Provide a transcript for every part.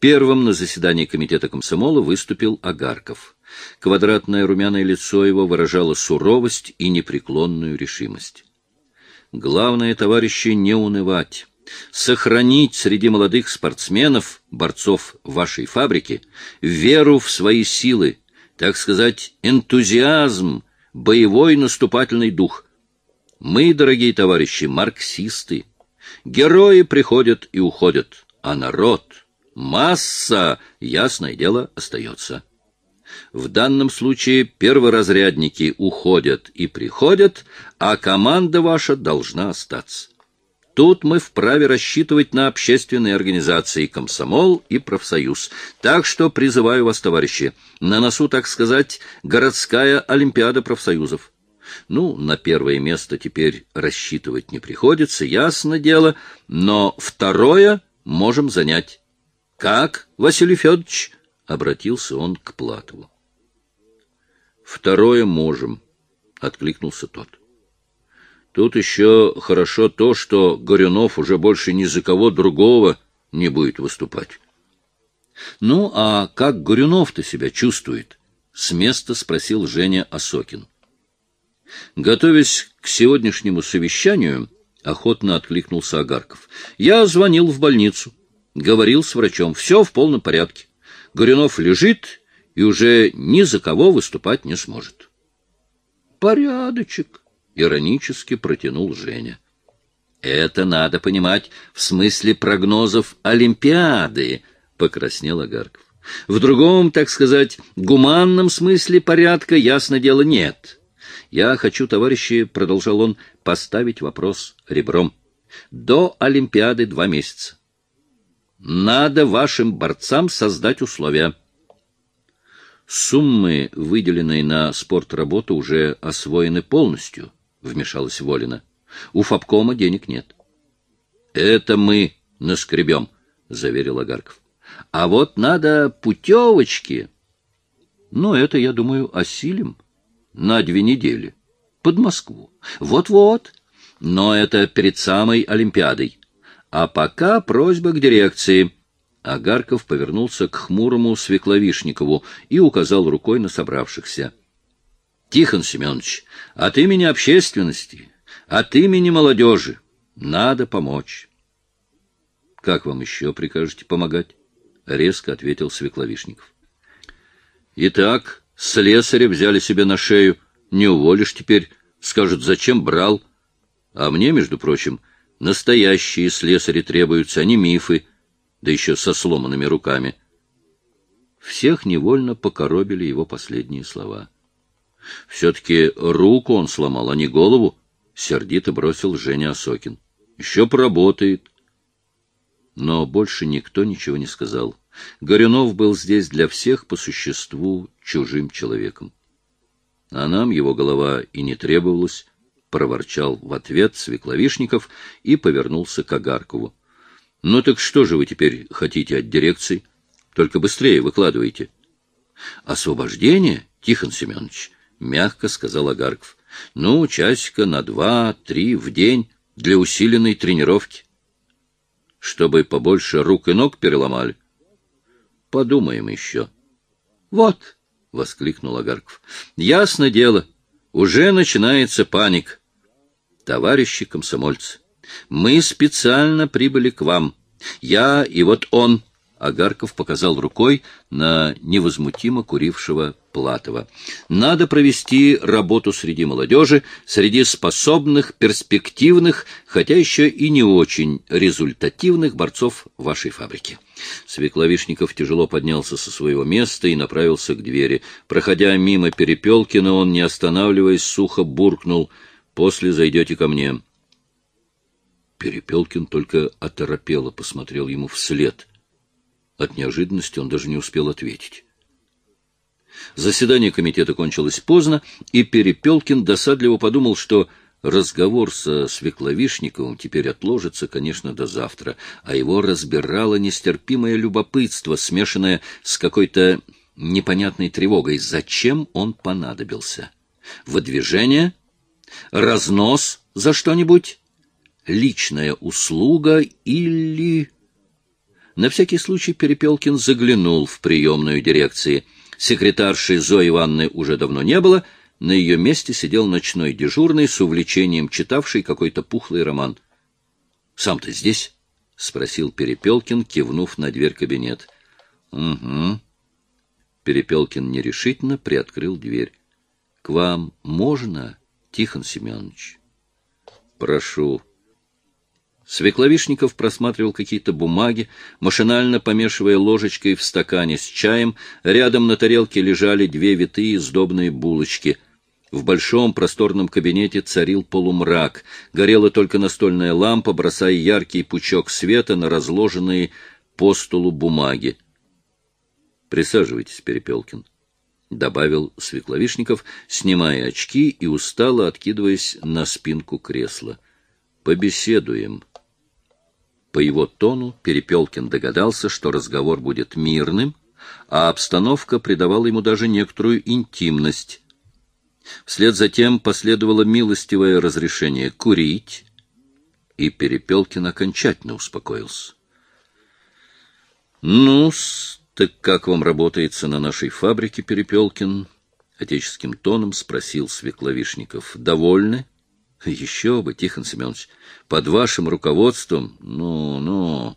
Первым на заседании комитета комсомола выступил Агарков. Квадратное румяное лицо его выражало суровость и непреклонную решимость. Главное, товарищи, не унывать. Сохранить среди молодых спортсменов, борцов вашей фабрики, веру в свои силы, так сказать, энтузиазм, боевой наступательный дух. Мы, дорогие товарищи, марксисты. Герои приходят и уходят, а народ, масса, ясное дело, остается. В данном случае перворазрядники уходят и приходят, а команда ваша должна остаться. Тут мы вправе рассчитывать на общественные организации «Комсомол» и «Профсоюз». Так что призываю вас, товарищи, на носу, так сказать, городская олимпиада профсоюзов. Ну, на первое место теперь рассчитывать не приходится, ясно дело, но второе можем занять. Как, Василий Федорович? — обратился он к Платову. Второе можем, — откликнулся тот. Тут еще хорошо то, что Горюнов уже больше ни за кого другого не будет выступать. — Ну, а как Горюнов-то себя чувствует? — с места спросил Женя Осокин. Готовясь к сегодняшнему совещанию, охотно откликнулся Агарков. Я звонил в больницу, говорил с врачом, все в полном порядке. Горюнов лежит и уже ни за кого выступать не сможет. Порядочек, иронически протянул Женя. Это надо понимать в смысле прогнозов Олимпиады, покраснел Агарков. В другом, так сказать, гуманном смысле порядка, ясно дело, нет. Я хочу, товарищи, продолжал он, поставить вопрос ребром. До Олимпиады два месяца. Надо вашим борцам создать условия. Суммы, выделенные на спортработу, уже освоены полностью, — вмешалась Волина. У Фабкома денег нет. — Это мы наскребем, — заверил Агарков. — А вот надо путевочки. Ну, это, я думаю, осилим. На две недели. Под Москву. Вот-вот. Но это перед самой Олимпиадой. А пока просьба к дирекции. Агарков повернулся к хмурому Свекловишникову и указал рукой на собравшихся. — Тихон Семенович, от имени общественности, от имени молодежи надо помочь. — Как вам еще прикажете помогать? — резко ответил Свекловишников. — Итак, слесаря взяли себе на шею. Не уволишь теперь. Скажут, зачем брал. А мне, между прочим, — Настоящие слесари требуются, а не мифы, да еще со сломанными руками. Всех невольно покоробили его последние слова. Все-таки руку он сломал, а не голову, — сердито бросил Женя Осокин. Еще поработает. Но больше никто ничего не сказал. Горюнов был здесь для всех по существу чужим человеком. А нам его голова и не требовалась, — проворчал в ответ Свекловишников и повернулся к Агаркову. — Ну так что же вы теперь хотите от дирекции? Только быстрее выкладывайте. — Освобождение, Тихон Семенович, — мягко сказал Агарков. — Ну, часика на два-три в день для усиленной тренировки. — Чтобы побольше рук и ног переломали. — Подумаем еще. — Вот, — воскликнул Агарков, — ясно дело. — уже начинается паник. Товарищи комсомольцы, мы специально прибыли к вам. Я и вот он, Агарков показал рукой на невозмутимо курившего Платова. Надо провести работу среди молодежи, среди способных, перспективных, хотя еще и не очень результативных борцов вашей фабрики. Свекловишников тяжело поднялся со своего места и направился к двери. Проходя мимо Перепелкина, он, не останавливаясь, сухо буркнул «После зайдете ко мне». Перепелкин только оторопело посмотрел ему вслед. От неожиданности он даже не успел ответить. Заседание комитета кончилось поздно, и Перепелкин досадливо подумал, что разговор со Свекловишниковым теперь отложится, конечно, до завтра, а его разбирало нестерпимое любопытство, смешанное с какой-то непонятной тревогой. Зачем он понадобился? Выдвижение? Разнос за что-нибудь? Личная услуга или... На всякий случай Перепелкин заглянул в приемную дирекции. Секретарши Зои Ивановны уже давно не было, на ее месте сидел ночной дежурный с увлечением читавший какой-то пухлый роман. — Сам ты здесь? — спросил Перепелкин, кивнув на дверь кабинет. — Угу. Перепелкин нерешительно приоткрыл дверь. — К вам можно, Тихон Семенович? — Прошу. Свекловишников просматривал какие-то бумаги, машинально помешивая ложечкой в стакане с чаем. Рядом на тарелке лежали две витые сдобные булочки. В большом просторном кабинете царил полумрак. Горела только настольная лампа, бросая яркий пучок света на разложенные по столу бумаги. — Присаживайтесь, Перепелкин, — добавил Свекловишников, снимая очки и устало откидываясь на спинку кресла. — Побеседуем. — по его тону Перепелкин догадался, что разговор будет мирным, а обстановка придавала ему даже некоторую интимность. Вслед за тем последовало милостивое разрешение курить, и Перепелкин окончательно успокоился. ну так как вам работается на нашей фабрике, Перепелкин? — отеческим тоном спросил Свекловишников. — Довольны? —— Еще бы, Тихон Семенович, под вашим руководством, ну, ну...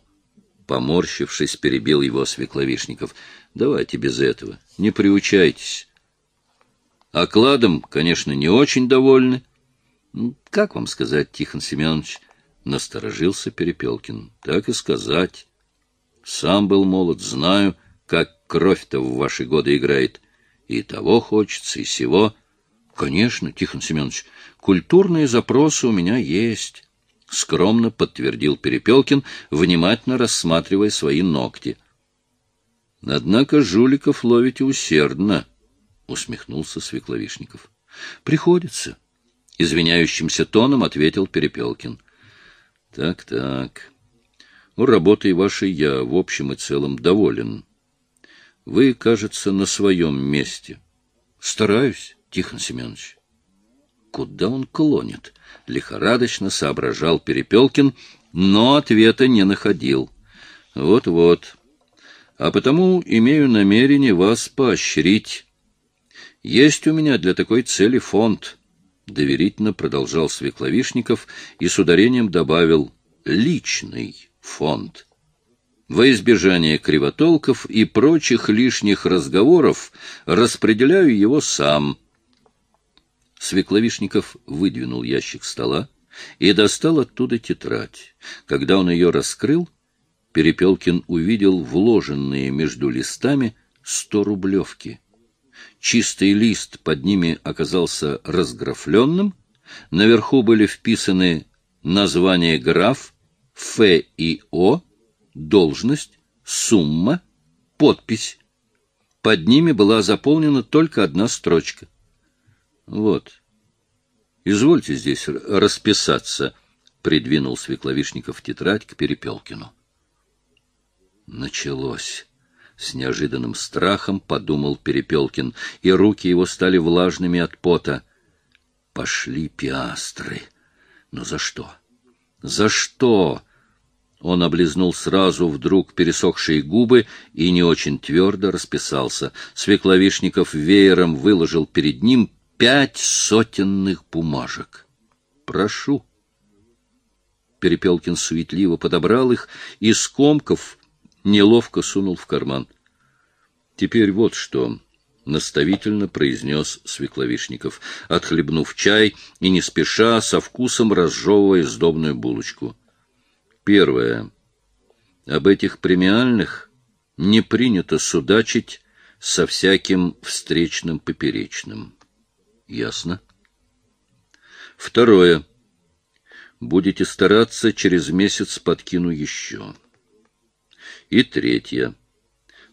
Поморщившись, перебил его Свекловишников. — Давайте без этого, не приучайтесь. Окладом, конечно, не очень довольны. Как вам сказать, Тихон Семенович? — насторожился Перепелкин. — Так и сказать. Сам был молод, знаю, как кровь-то в ваши годы играет. И того хочется, и сего. — Конечно, Тихон Семенович, Культурные запросы у меня есть, — скромно подтвердил Перепелкин, внимательно рассматривая свои ногти. — Однако жуликов ловите усердно, — усмехнулся Свекловишников. — Приходится, — извиняющимся тоном ответил Перепелкин. Так, — Так-так. У работы вашей я в общем и целом доволен. Вы, кажется, на своем месте. — Стараюсь, Тихон Семенович. Куда он клонит? Лихорадочно соображал Перепелкин, но ответа не находил. Вот-вот. А потому имею намерение вас поощрить. Есть у меня для такой цели фонд. Доверительно продолжал Свекловишников и с ударением добавил «личный фонд». Во избежание кривотолков и прочих лишних разговоров распределяю его сам – Свекловишников выдвинул ящик стола и достал оттуда тетрадь. Когда он ее раскрыл, Перепелкин увидел вложенные между листами сто рублевки. Чистый лист под ними оказался разграфленным, наверху были вписаны название граф, Ф и О, должность, сумма, подпись. Под ними была заполнена только одна строчка. Вот. Извольте здесь расписаться, — придвинул Свекловишников тетрадь к Перепелкину. Началось. С неожиданным страхом подумал Перепелкин, и руки его стали влажными от пота. Пошли пиастры. Но за что? За что? Он облизнул сразу вдруг пересохшие губы и не очень твердо расписался. Свекловишников веером выложил перед ним пять сотенных бумажек. Прошу. Перепелкин суетливо подобрал их и, скомков, неловко сунул в карман. Теперь вот что, — наставительно произнес Свекловишников, отхлебнув чай и не спеша, со вкусом разжевывая сдобную булочку. Первое. Об этих премиальных не принято судачить со всяким встречным поперечным. Ясно. Второе. Будете стараться, через месяц подкину еще. И третье.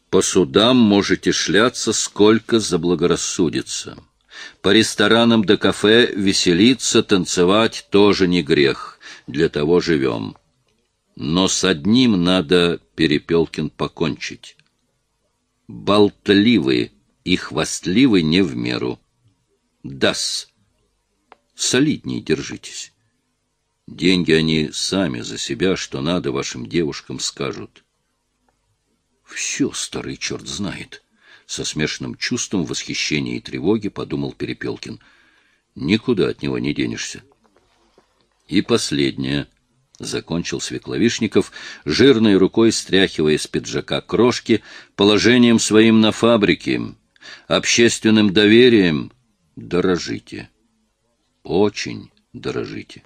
По судам можете шляться, сколько заблагорассудится. По ресторанам да кафе веселиться, танцевать тоже не грех. Для того живем. Но с одним надо, Перепелкин, покончить. Болтливый и хвастливый не в меру. Дас. Солидней держитесь. Деньги они сами за себя, что надо, вашим девушкам скажут. Все старый черт знает. Со смешанным чувством восхищения и тревоги подумал Перепелкин. Никуда от него не денешься. И последнее —— закончил Свекловишников, жирной рукой стряхивая с пиджака крошки, положением своим на фабрике, общественным доверием. Дорожите. Очень дорожите.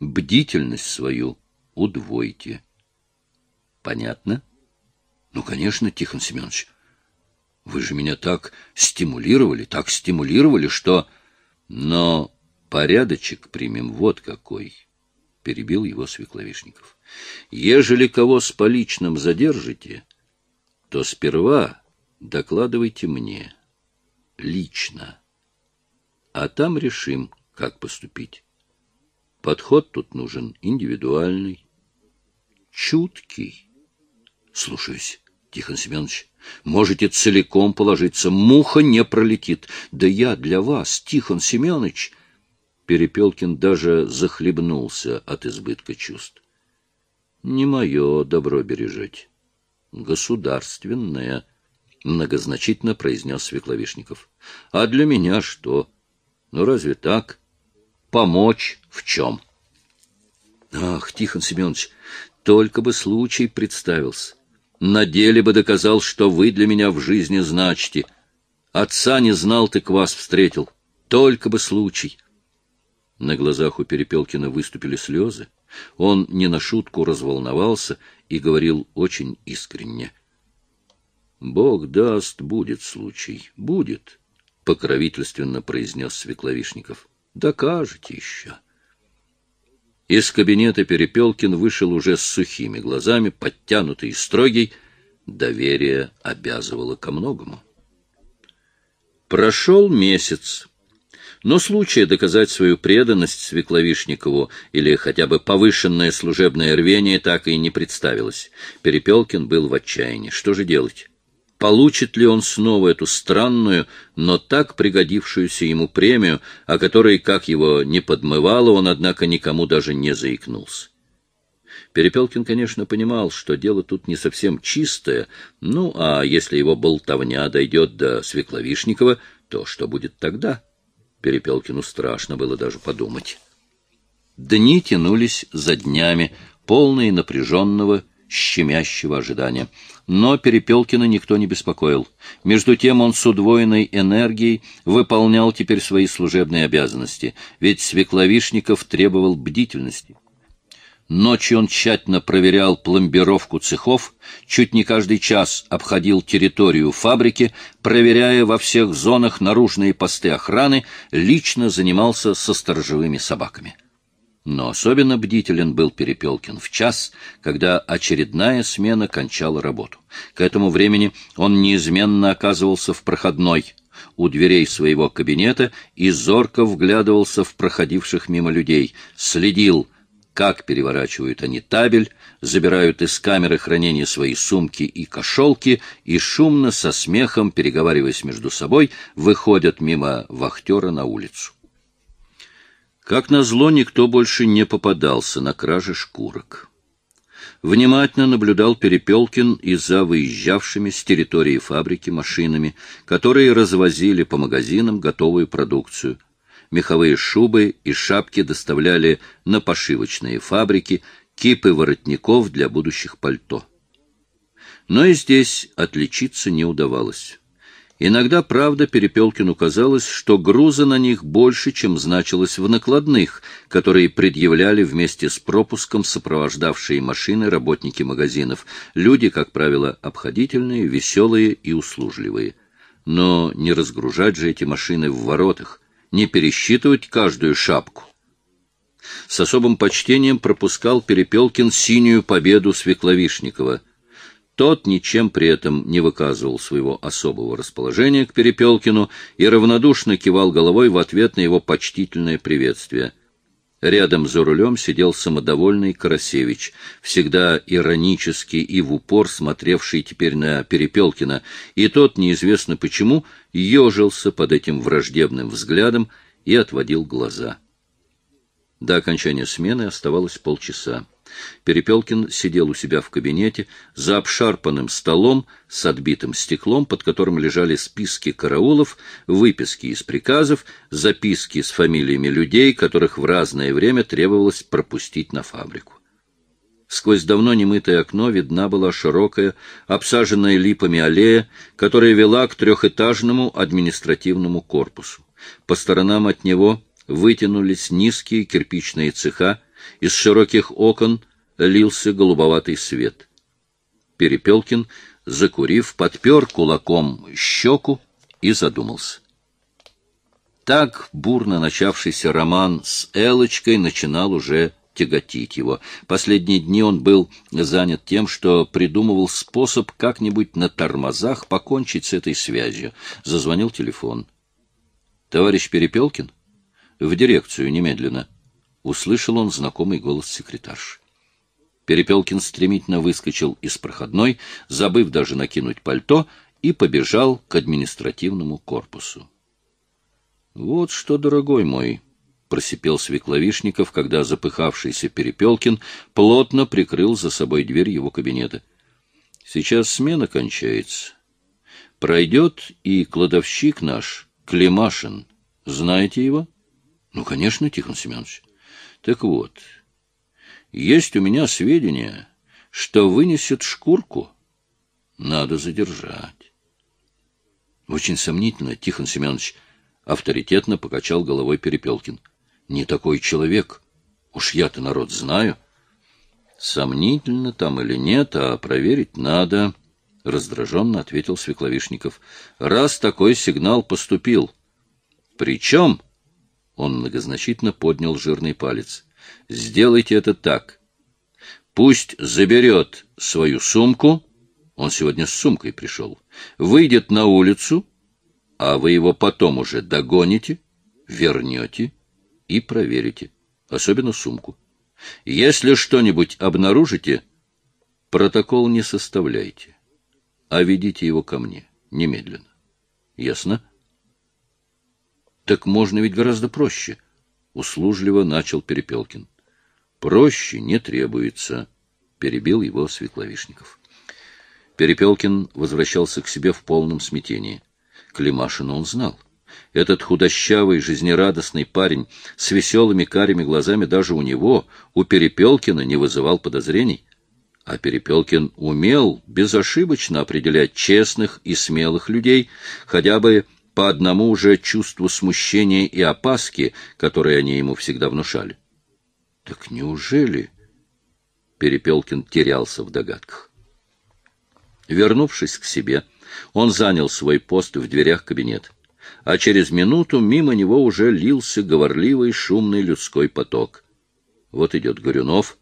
Бдительность свою удвойте. Понятно? Ну, конечно, Тихон Семенович. Вы же меня так стимулировали, так стимулировали, что... Но порядочек примем вот какой перебил его Свекловишников. Ежели кого с поличным задержите, то сперва докладывайте мне, лично, а там решим, как поступить. Подход тут нужен индивидуальный, чуткий. Слушаюсь, Тихон Семенович. Можете целиком положиться, муха не пролетит. Да я для вас, Тихон Семенович, Перепелкин даже захлебнулся от избытка чувств. Не мое добро бережать. Государственное, многозначительно произнес Свекловишников. А для меня что? Ну разве так? Помочь в чем? Ах, Тихон Семенович, только бы случай представился. На деле бы доказал, что вы для меня в жизни значите. Отца не знал, ты к вас встретил. Только бы случай. На глазах у Перепелкина выступили слезы. Он не на шутку разволновался и говорил очень искренне. — Бог даст, будет случай, будет, — покровительственно произнес Свекловишников. — Докажете еще. Из кабинета Перепелкин вышел уже с сухими глазами, подтянутый и строгий. Доверие обязывало ко многому. Прошел месяц. Но случая доказать свою преданность Свекловишникову или хотя бы повышенное служебное рвение так и не представилось. Перепелкин был в отчаянии. Что же делать? Получит ли он снова эту странную, но так пригодившуюся ему премию, о которой, как его не подмывало, он, однако, никому даже не заикнулся? Перепелкин, конечно, понимал, что дело тут не совсем чистое, ну, а если его болтовня дойдет до Свекловишникова, то что будет тогда? Перепелкину страшно было даже подумать. Дни тянулись за днями, полные напряженного, щемящего ожидания. Но Перепелкина никто не беспокоил. Между тем он с удвоенной энергией выполнял теперь свои служебные обязанности, ведь Свекловишников требовал бдительности. Ночью он тщательно проверял пломбировку цехов, чуть не каждый час обходил территорию фабрики, проверяя во всех зонах наружные посты охраны, лично занимался со сторожевыми собаками. Но особенно бдителен был Перепелкин в час, когда очередная смена кончала работу. К этому времени он неизменно оказывался в проходной, у дверей своего кабинета и зорко вглядывался в проходивших мимо людей, следил, как переворачивают они табель, забирают из камеры хранения свои сумки и кошелки и шумно, со смехом, переговариваясь между собой, выходят мимо вахтера на улицу. Как назло, никто больше не попадался на краже шкурок. Внимательно наблюдал Перепелкин и за выезжавшими с территории фабрики машинами, которые развозили по магазинам готовую продукцию — меховые шубы и шапки доставляли на пошивочные фабрики, кипы воротников для будущих пальто. Но и здесь отличиться не удавалось. Иногда, правда, Перепелкину казалось, что груза на них больше, чем значилось в накладных, которые предъявляли вместе с пропуском сопровождавшие машины работники магазинов. Люди, как правило, обходительные, веселые и услужливые. Но не разгружать же эти машины в воротах, не пересчитывать каждую шапку. С особым почтением пропускал Перепелкин синюю победу Свекловишникова. Тот ничем при этом не выказывал своего особого расположения к Перепелкину и равнодушно кивал головой в ответ на его почтительное приветствие — Рядом за рулем сидел самодовольный Карасевич, всегда иронически и в упор смотревший теперь на Перепелкина, и тот, неизвестно почему, ежился под этим враждебным взглядом и отводил глаза. До окончания смены оставалось полчаса. Перепелкин сидел у себя в кабинете за обшарпанным столом с отбитым стеклом, под которым лежали списки караулов, выписки из приказов, записки с фамилиями людей, которых в разное время требовалось пропустить на фабрику. Сквозь давно немытое окно видна была широкая, обсаженная липами аллея, которая вела к трехэтажному административному корпусу. По сторонам от него вытянулись низкие кирпичные цеха, из широких окон лился голубоватый свет. Перепелкин, закурив, подпер кулаком щеку и задумался. Так бурно начавшийся роман с Элочкой начинал уже тяготить его. Последние дни он был занят тем, что придумывал способ как-нибудь на тормозах покончить с этой связью. Зазвонил телефон. «Товарищ Перепелкин?» «В дирекцию немедленно». Услышал он знакомый голос секретарши. Перепелкин стремительно выскочил из проходной, забыв даже накинуть пальто, и побежал к административному корпусу. «Вот что, дорогой мой», — просипел Свекловишников, когда запыхавшийся Перепелкин плотно прикрыл за собой дверь его кабинета. «Сейчас смена кончается. Пройдет и кладовщик наш, Климашин. Знаете его?» «Ну, конечно, Тихон Семенович. Так вот, есть у меня сведения, что вынесет шкурку. Надо задержать». «Очень сомнительно, Тихон Семенович», — авторитетно покачал головой Перепелкин не такой человек. Уж я-то народ знаю. Сомнительно там или нет, а проверить надо, — раздраженно ответил Свекловишников. Раз такой сигнал поступил. Причем, — он многозначительно поднял жирный палец, — сделайте это так. Пусть заберет свою сумку, он сегодня с сумкой пришел, выйдет на улицу, а вы его потом уже догоните, вернете и проверите, особенно сумку. Если что-нибудь обнаружите, протокол не составляйте, а ведите его ко мне немедленно. Ясно? Так можно ведь гораздо проще, услужливо начал Перепелкин. Проще не требуется, перебил его Светловишников. Перепелкин возвращался к себе в полном смятении. Климашина он знал. Этот худощавый, жизнерадостный парень с веселыми карими глазами даже у него, у Перепелкина, не вызывал подозрений. А Перепелкин умел безошибочно определять честных и смелых людей, хотя бы по одному уже чувству смущения и опаски, которые они ему всегда внушали. Так неужели... Перепелкин терялся в догадках. Вернувшись к себе, он занял свой пост в дверях кабинета а через минуту мимо него уже лился говорливый шумный людской поток. Вот идет Горюнов,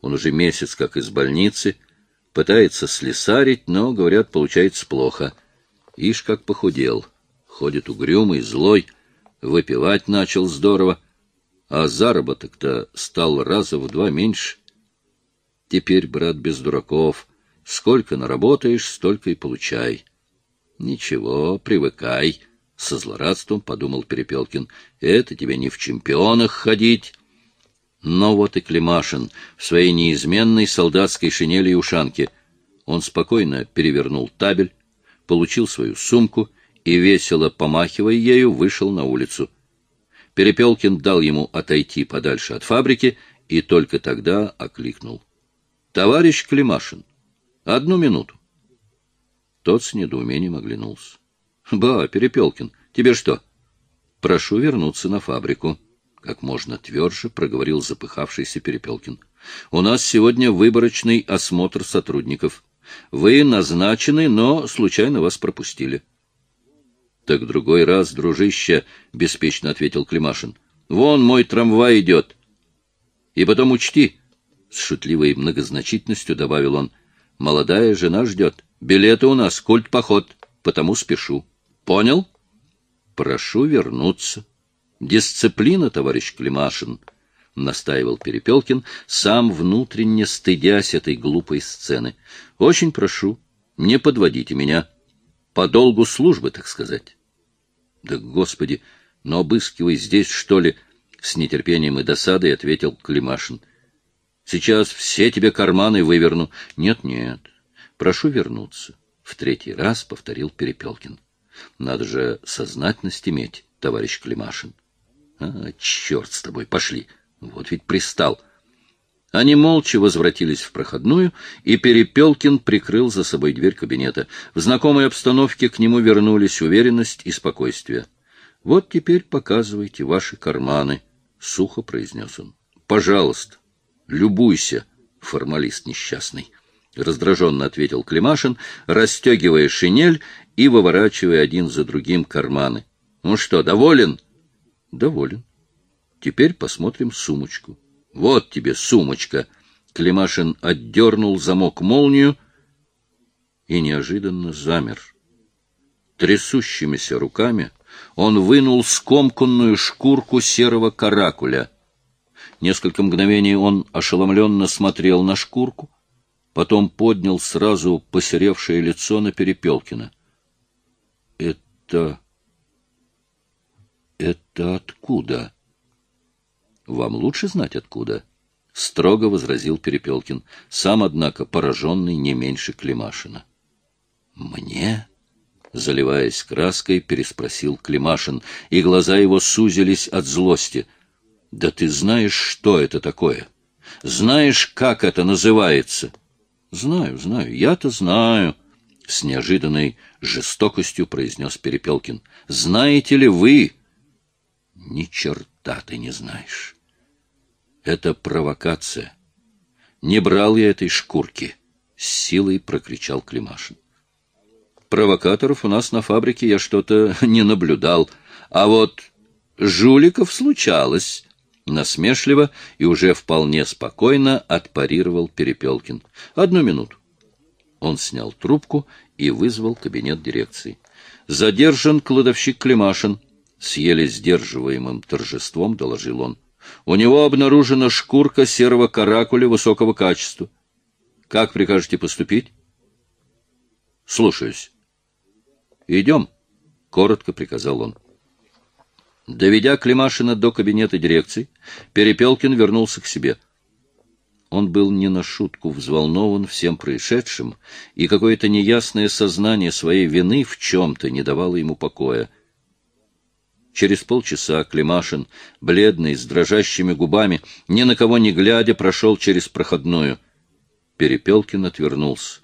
он уже месяц как из больницы, пытается слесарить, но, говорят, получается плохо. Ишь, как похудел, ходит угрюмый, злой, выпивать начал здорово, а заработок-то стал раза в два меньше. Теперь, брат, без дураков, сколько наработаешь, столько и получай. Ничего, привыкай. — со злорадством подумал Перепелкин. — Это тебе не в чемпионах ходить. Но вот и Климашин в своей неизменной солдатской шинели и ушанке. Он спокойно перевернул табель, получил свою сумку и, весело помахивая ею, вышел на улицу. Перепелкин дал ему отойти подальше от фабрики и только тогда окликнул. — Товарищ Климашин, одну минуту. Тот с недоумением оглянулся. — Ба, Перепелкин, тебе что? — Прошу вернуться на фабрику. Как можно тверже проговорил запыхавшийся Перепелкин. — У нас сегодня выборочный осмотр сотрудников. Вы назначены, но случайно вас пропустили. — Так другой раз, дружище, — беспечно ответил Климашин. — Вон мой трамвай идет. И потом учти, — с шутливой многозначительностью добавил он, — молодая жена ждет. Билеты у нас, культ-поход, потому спешу. Понял? Прошу вернуться. Дисциплина, товарищ Климашин, — настаивал Перепелкин, сам внутренне стыдясь этой глупой сцены. Очень прошу, не подводите меня. По долгу службы, так сказать. Да, господи, но обыскивай здесь, что ли? С нетерпением и досадой ответил Климашин. Сейчас все тебе карманы выверну. Нет, нет, прошу вернуться. В третий раз повторил Перепелкин. Надо же сознательность иметь, товарищ Климашин. А, черт с тобой, пошли. Вот ведь пристал. Они молча возвратились в проходную, и Перепелкин прикрыл за собой дверь кабинета. В знакомой обстановке к нему вернулись уверенность и спокойствие. — Вот теперь показывайте ваши карманы, — сухо произнес он. — Пожалуйста, любуйся, формалист несчастный. — раздраженно ответил Климашин, расстегивая шинель и выворачивая один за другим карманы. — Ну что, доволен? — Доволен. Теперь посмотрим сумочку. Вот тебе сумочка. Климашин отдернул замок-молнию и неожиданно замер. Трясущимися руками он вынул скомканную шкурку серого каракуля. Несколько мгновений он ошеломленно смотрел на шкурку, потом поднял сразу посеревшее лицо на Перепелкина. — Это... это откуда? — Вам лучше знать откуда? — строго возразил Перепелкин, сам, однако, пораженный не меньше Климашина. — Мне? — заливаясь краской, переспросил Климашин, и глаза его сузились от злости. — Да ты знаешь, что это такое? Знаешь, как это называется? —— Знаю, знаю, я-то знаю, — с неожиданной жестокостью произнес Перепелкин. — Знаете ли вы? — Ни черта ты не знаешь. Это провокация. Не брал я этой шкурки, — с силой прокричал Климашин. Провокаторов у нас на фабрике я что-то не наблюдал, а вот жуликов случалось, Насмешливо и уже вполне спокойно отпарировал Перепелкин. «Одну минуту». Он снял трубку и вызвал кабинет дирекции. «Задержан кладовщик Климашин», — с еле сдерживаемым торжеством доложил он. «У него обнаружена шкурка серого каракуля высокого качества. Как прикажете поступить?» «Слушаюсь». «Идем», — коротко приказал он. Доведя Климашина до кабинета дирекции, Перепелкин вернулся к себе. Он был не на шутку взволнован всем происшедшим, и какое-то неясное сознание своей вины в чем-то не давало ему покоя. Через полчаса Климашин, бледный, с дрожащими губами, ни на кого не глядя, прошел через проходную. Перепелкин отвернулся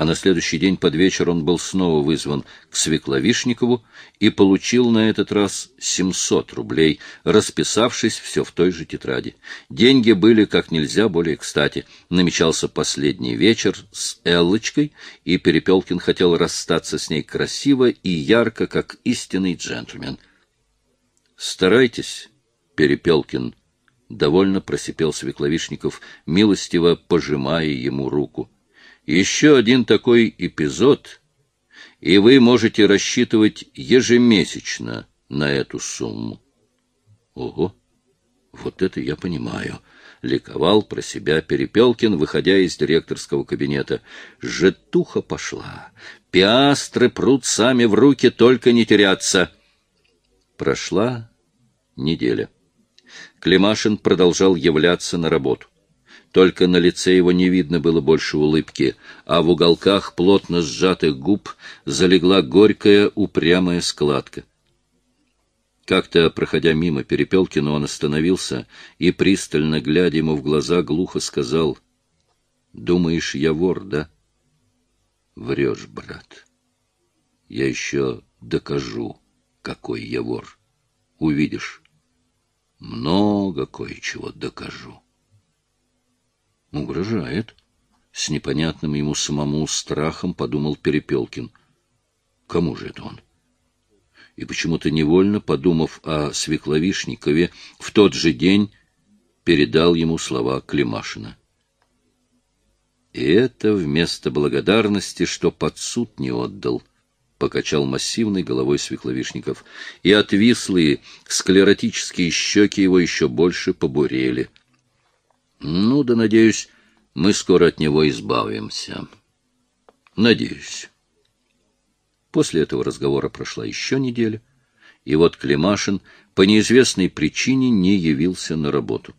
а на следующий день под вечер он был снова вызван к Свекловишникову и получил на этот раз 700 рублей, расписавшись все в той же тетради. Деньги были как нельзя более кстати. Намечался последний вечер с Эллочкой, и Перепелкин хотел расстаться с ней красиво и ярко, как истинный джентльмен. «Старайтесь, Перепелкин», — довольно просипел Свекловишников, милостиво пожимая ему руку. Еще один такой эпизод, и вы можете рассчитывать ежемесячно на эту сумму. Ого! Вот это я понимаю. Ликовал про себя Перепелкин, выходя из директорского кабинета. Жетуха пошла. Пиастры прут сами в руки, только не теряться. Прошла неделя. Климашин продолжал являться на работу. Только на лице его не видно было больше улыбки, а в уголках плотно сжатых губ залегла горькая упрямая складка. Как-то, проходя мимо Перепелкина, он остановился и, пристально глядя ему в глаза, глухо сказал, «Думаешь, я вор, да?» «Врешь, брат. Я еще докажу, какой я вор. Увидишь, много кое-чего докажу». Угрожает. С непонятным ему самому страхом подумал Перепелкин. Кому же это он? И почему-то невольно, подумав о Свекловишникове, в тот же день передал ему слова Климашина. И это вместо благодарности, что под суд не отдал, покачал массивной головой Свекловишников, и отвислые склеротические щеки его еще больше побурели — ну да, надеюсь, мы скоро от него избавимся. Надеюсь. После этого разговора прошла еще неделя, и вот Климашин по неизвестной причине не явился на работу.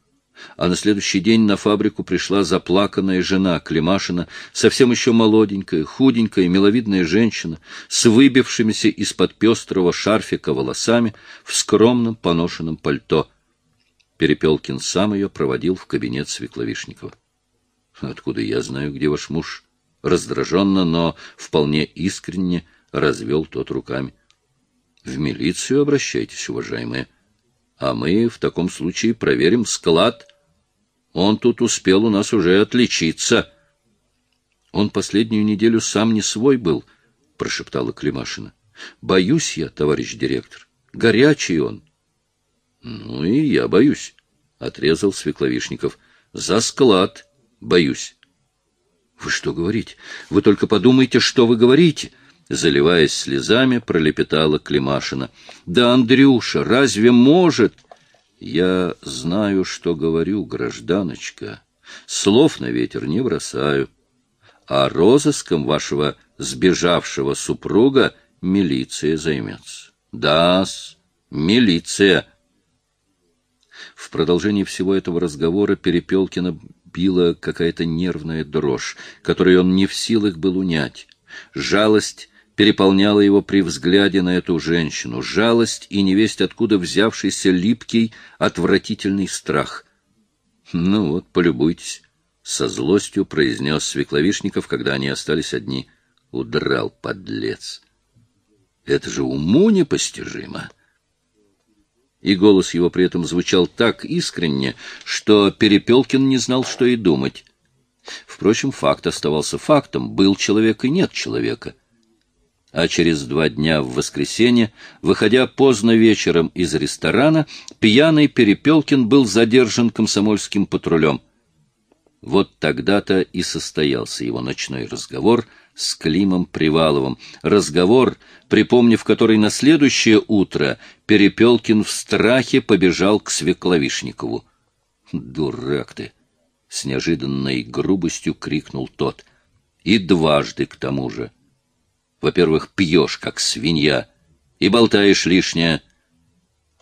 А на следующий день на фабрику пришла заплаканная жена Климашина, совсем еще молоденькая, худенькая, миловидная женщина, с выбившимися из-под пестрого шарфика волосами в скромном поношенном пальто. Перепелкин сам ее проводил в кабинет Свекловишникова. — Откуда я знаю, где ваш муж? Раздраженно, но вполне искренне развел тот руками. — В милицию обращайтесь, уважаемые. А мы в таком случае проверим склад он тут успел у нас уже отличиться. Он последнюю неделю сам не свой был, — прошептала Климашина. — Боюсь я, товарищ директор. Горячий он. — Ну и я боюсь, — отрезал Свекловишников. — За склад боюсь. — Вы что говорите? Вы только подумайте, что вы говорите! — заливаясь слезами, пролепетала Климашина. — Да, Андрюша, разве может... Я знаю, что говорю, гражданочка. Слов на ветер не бросаю. А розыском вашего сбежавшего супруга милиция займется. Да-с, милиция. В продолжении всего этого разговора Перепелкина била какая-то нервная дрожь, которую он не в силах был унять. Жалость переполняла его при взгляде на эту женщину, жалость и невесть откуда взявшийся липкий, отвратительный страх. «Ну вот, полюбуйтесь», — со злостью произнес Свекловишников, когда они остались одни. Удрал, подлец. «Это же уму непостижимо!» И голос его при этом звучал так искренне, что Перепелкин не знал, что и думать. Впрочем, факт оставался фактом. Был человек и нет человека а через два дня в воскресенье, выходя поздно вечером из ресторана, пьяный Перепелкин был задержан комсомольским патрулем. Вот тогда-то и состоялся его ночной разговор с Климом Приваловым. Разговор, припомнив который на следующее утро, Перепелкин в страхе побежал к Свекловишникову. «Дурак ты!» — с неожиданной грубостью крикнул тот. «И дважды к тому же!» Во-первых, пьешь, как свинья, и болтаешь лишнее.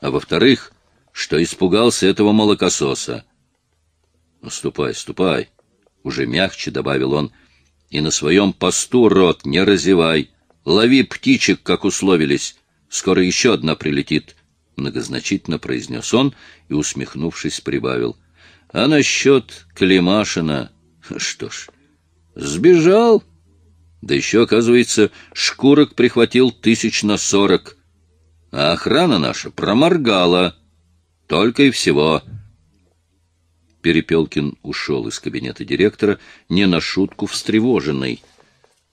А во-вторых, что испугался этого молокососа. Ступай, ступай, — уже мягче добавил он, — и на своем посту рот не разевай. Лови птичек, как условились. Скоро еще одна прилетит, — многозначительно произнес он и, усмехнувшись, прибавил. А насчет Климашина... Что ж, сбежал... Да еще, оказывается, шкурок прихватил тысяч на сорок. А охрана наша проморгала. Только и всего. Перепелкин ушел из кабинета директора, не на шутку встревоженный.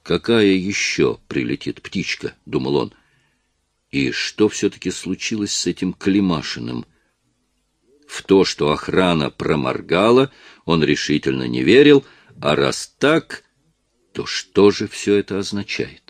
«Какая еще прилетит птичка?» — думал он. «И что все-таки случилось с этим Климашиным?» В то, что охрана проморгала, он решительно не верил, а раз так то что же все это означает?